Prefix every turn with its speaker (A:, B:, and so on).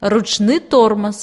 A: ручны тормоз.